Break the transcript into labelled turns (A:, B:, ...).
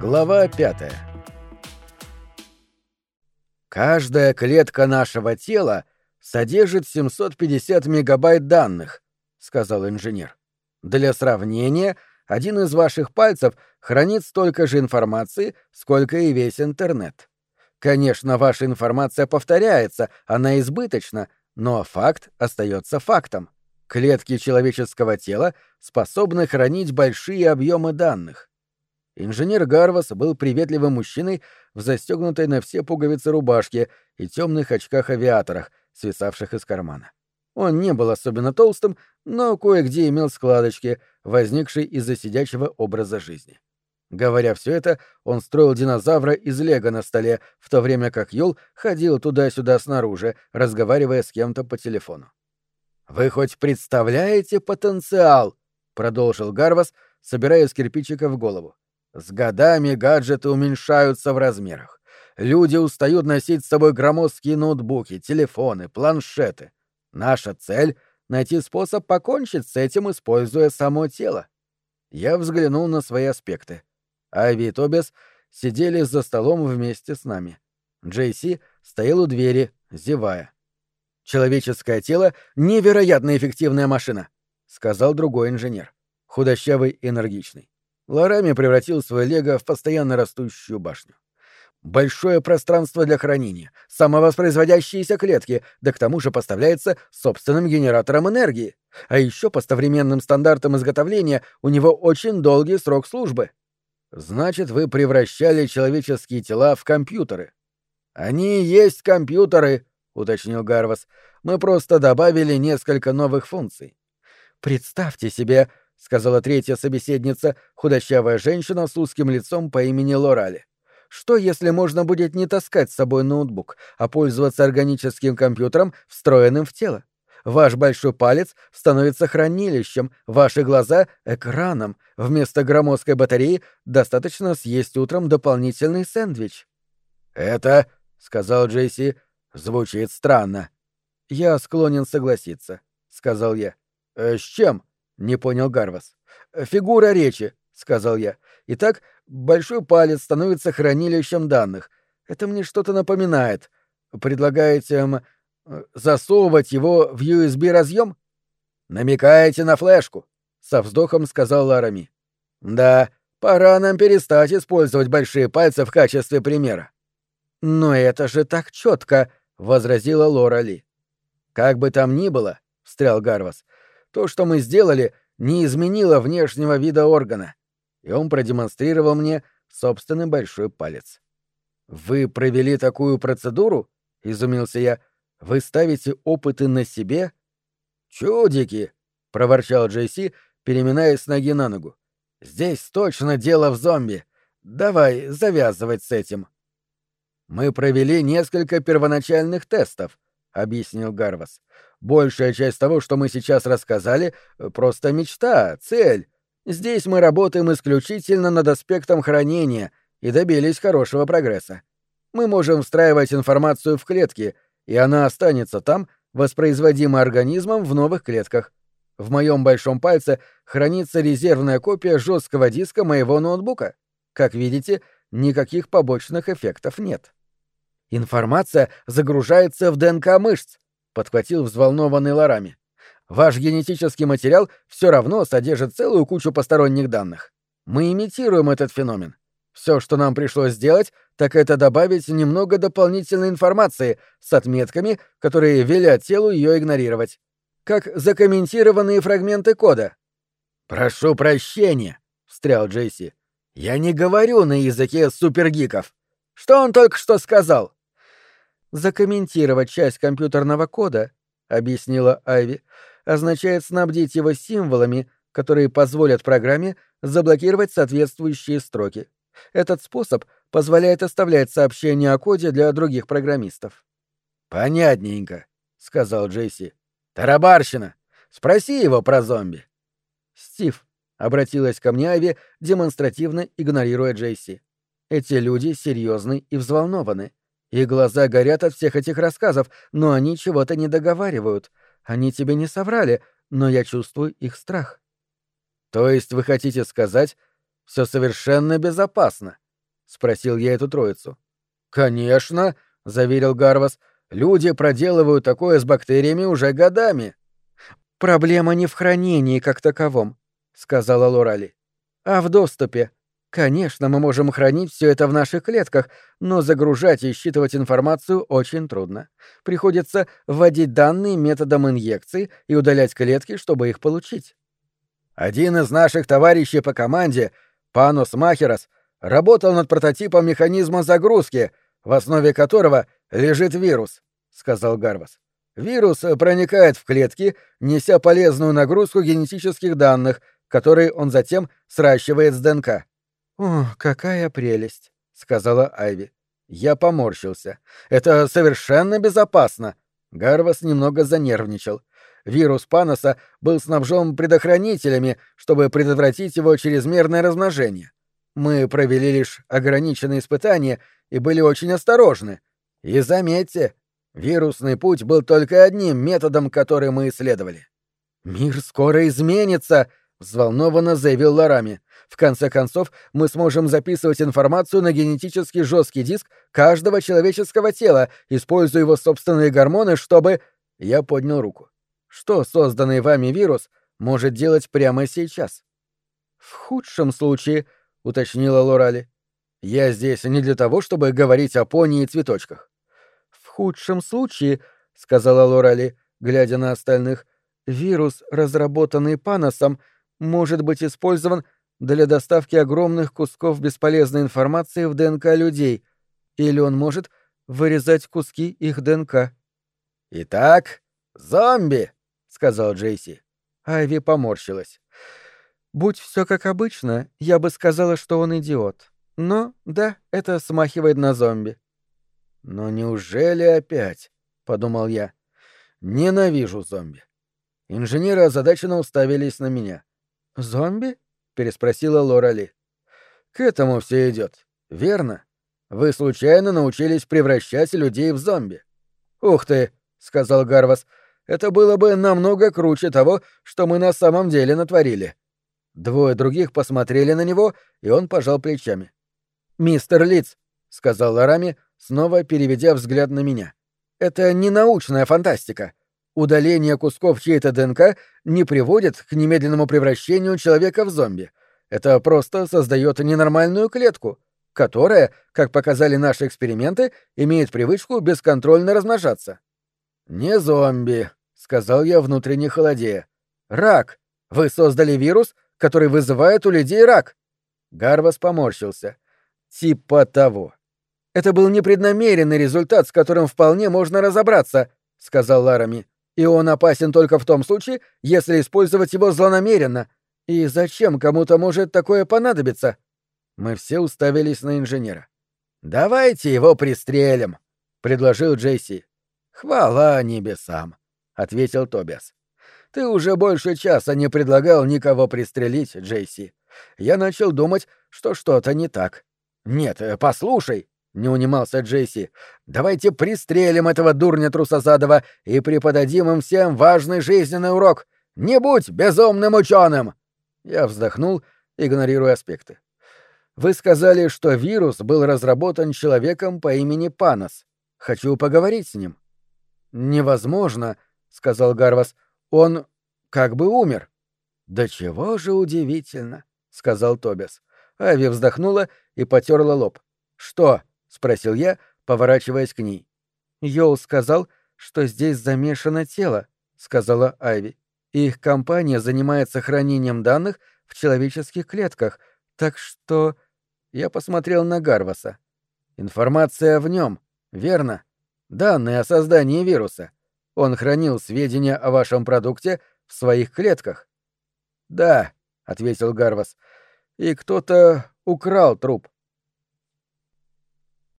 A: Глава пятая. Каждая клетка нашего тела содержит 750 мегабайт данных, сказал инженер. Для сравнения, один из ваших пальцев хранит столько же информации, сколько и весь интернет. Конечно, ваша информация повторяется, она избыточна, но факт остается фактом. Клетки человеческого тела способны хранить большие объемы данных. Инженер Гарвас был приветливым мужчиной в застегнутой на все пуговицы рубашке и темных очках-авиаторах, свисавших из кармана. Он не был особенно толстым, но кое-где имел складочки, возникшие из-за сидячего образа жизни. Говоря все это, он строил динозавра из лего на столе, в то время как Юл ходил туда-сюда снаружи, разговаривая с кем-то по телефону. «Вы хоть представляете потенциал?» — продолжил Гарвас, собирая из кирпичика в голову. «С годами гаджеты уменьшаются в размерах. Люди устают носить с собой громоздкие ноутбуки, телефоны, планшеты. Наша цель — найти способ покончить с этим, используя само тело». Я взглянул на свои аспекты. Ави и Тобис сидели за столом вместе с нами. Джейси стоял у двери, зевая. Человеческое тело — невероятно эффективная машина, — сказал другой инженер, худощавый и энергичный. Ларами превратил свое лего в постоянно растущую башню. Большое пространство для хранения, самовоспроизводящиеся клетки, да к тому же поставляется собственным генератором энергии. А еще по современным стандартам изготовления у него очень долгий срок службы. Значит, вы превращали человеческие тела в компьютеры. Они есть компьютеры, — уточнил Гарвас. «Мы просто добавили несколько новых функций». «Представьте себе», — сказала третья собеседница, худощавая женщина с узким лицом по имени Лорали. «Что, если можно будет не таскать с собой ноутбук, а пользоваться органическим компьютером, встроенным в тело? Ваш большой палец становится хранилищем, ваши глаза — экраном. Вместо громоздкой батареи достаточно съесть утром дополнительный сэндвич». «Это», — сказал Джейси, — Звучит странно. Я склонен согласиться, сказал я. «Э, с чем? Не понял Гарвас. Фигура речи, сказал я. Итак, большой палец становится хранилищем данных. Это мне что-то напоминает. Предлагаете м, засовывать его в USB разъем? Намекаете на флешку? со вздохом сказал Ларами. Да, пора нам перестать использовать большие пальцы в качестве примера. Но это же так четко, возразила Лора Ли. Как бы там ни было, встрял Гарвас, то, что мы сделали, не изменило внешнего вида органа. И он продемонстрировал мне собственный большой палец. Вы провели такую процедуру? изумился я. Вы ставите опыты на себе? Чудики, проворчал Джейси, переминаясь с ноги на ногу. Здесь точно дело в зомби. Давай завязывать с этим. Мы провели несколько первоначальных тестов, объяснил Гарвас. Большая часть того, что мы сейчас рассказали, просто мечта, цель. Здесь мы работаем исключительно над аспектом хранения и добились хорошего прогресса. Мы можем встраивать информацию в клетки, и она останется там, воспроизводимой организмом в новых клетках. В моем большом пальце хранится резервная копия жесткого диска моего ноутбука. Как видите, никаких побочных эффектов нет. Информация загружается в ДНК мышц, подхватил взволнованный Ларами. Ваш генетический материал все равно содержит целую кучу посторонних данных. Мы имитируем этот феномен. Все, что нам пришлось сделать, так это добавить немного дополнительной информации с отметками, которые велят телу ее игнорировать. Как закомментированные фрагменты кода. «Прошу прощения», — встрял Джейси. «Я не говорю на языке супергиков. Что он только что сказал?» Закомментировать часть компьютерного кода, объяснила Айви, означает снабдить его символами, которые позволят программе заблокировать соответствующие строки. Этот способ позволяет оставлять сообщения о коде для других программистов. Понятненько, сказал Джейси. Тарабарщина. Спроси его про зомби. Стив обратилась ко мне Айви, демонстративно игнорируя Джейси. Эти люди серьезны и взволнованы. Их глаза горят от всех этих рассказов, но они чего-то не договаривают. Они тебе не соврали, но я чувствую их страх. То есть вы хотите сказать, все совершенно безопасно? спросил я эту троицу. Конечно, заверил Гарвас. Люди проделывают такое с бактериями уже годами. Проблема не в хранении как таковом, сказала Лорали, а в доступе. Конечно, мы можем хранить все это в наших клетках, но загружать и считывать информацию очень трудно. Приходится вводить данные методом инъекции и удалять клетки, чтобы их получить. Один из наших товарищей по команде, Панус Махерас, работал над прототипом механизма загрузки, в основе которого лежит вирус, сказал Гарвас. Вирус проникает в клетки, неся полезную нагрузку генетических данных, которые он затем сращивает с ДНК. «О, какая прелесть!» — сказала Айви. Я поморщился. «Это совершенно безопасно!» Гарвас немного занервничал. Вирус Паноса был снабжен предохранителями, чтобы предотвратить его чрезмерное размножение. Мы провели лишь ограниченные испытания и были очень осторожны. И заметьте, вирусный путь был только одним методом, который мы исследовали. «Мир скоро изменится!» — взволнованно заявил Ларами. В конце концов, мы сможем записывать информацию на генетически жесткий диск каждого человеческого тела, используя его собственные гормоны, чтобы... Я поднял руку. Что созданный вами вирус может делать прямо сейчас? В худшем случае, уточнила Лорали. Я здесь не для того, чтобы говорить о пони и цветочках. В худшем случае, сказала Лорали, глядя на остальных, вирус, разработанный Паносом, может быть использован для доставки огромных кусков бесполезной информации в ДНК людей, или он может вырезать куски их ДНК. «Итак, зомби!» — сказал Джейси. Айви поморщилась. «Будь все как обычно, я бы сказала, что он идиот. Но, да, это смахивает на зомби». «Но неужели опять?» — подумал я. «Ненавижу зомби». Инженеры озадаченно уставились на меня. «Зомби?» переспросила Лора Ли. К этому все идет, верно? Вы случайно научились превращать людей в зомби? Ух ты, сказал Гарвас. Это было бы намного круче того, что мы на самом деле натворили. Двое других посмотрели на него, и он пожал плечами. «Мистер Лиц», — сказал Ларами, снова переведя взгляд на меня. «Это не научная фантастика. Удаление кусков чьей-то ДНК не приводит к немедленному превращению человека в зомби. Это просто создает ненормальную клетку, которая, как показали наши эксперименты, имеет привычку бесконтрольно размножаться. «Не зомби», — сказал я внутренне холодея. «Рак. Вы создали вирус, который вызывает у людей рак». Гарвас поморщился. «Типа того». «Это был непреднамеренный результат, с которым вполне можно разобраться», — сказал Ларами и он опасен только в том случае, если использовать его злонамеренно. И зачем кому-то может такое понадобиться? Мы все уставились на инженера. Давайте его пристрелим, предложил Джейси. Хвала небесам, ответил Тобиас. Ты уже больше часа не предлагал никого пристрелить, Джейси. Я начал думать, что что-то не так. Нет, э, послушай, — не унимался Джейси. «Давайте пристрелим этого дурня трусозадого и преподадим им всем важный жизненный урок. Не будь безумным ученым!» Я вздохнул, игнорируя аспекты. «Вы сказали, что вирус был разработан человеком по имени Панос. Хочу поговорить с ним». «Невозможно», — сказал Гарвас. «Он как бы умер». «Да чего же удивительно», — сказал Тобис. Ави вздохнула и потерла лоб. «Что?» — спросил я, поворачиваясь к ней. «Йоу сказал, что здесь замешано тело», — сказала Айви. «Их компания занимается хранением данных в человеческих клетках, так что...» Я посмотрел на Гарваса. «Информация в нем, верно? Данные о создании вируса. Он хранил сведения о вашем продукте в своих клетках». «Да», — ответил Гарвас. «И кто-то украл труп».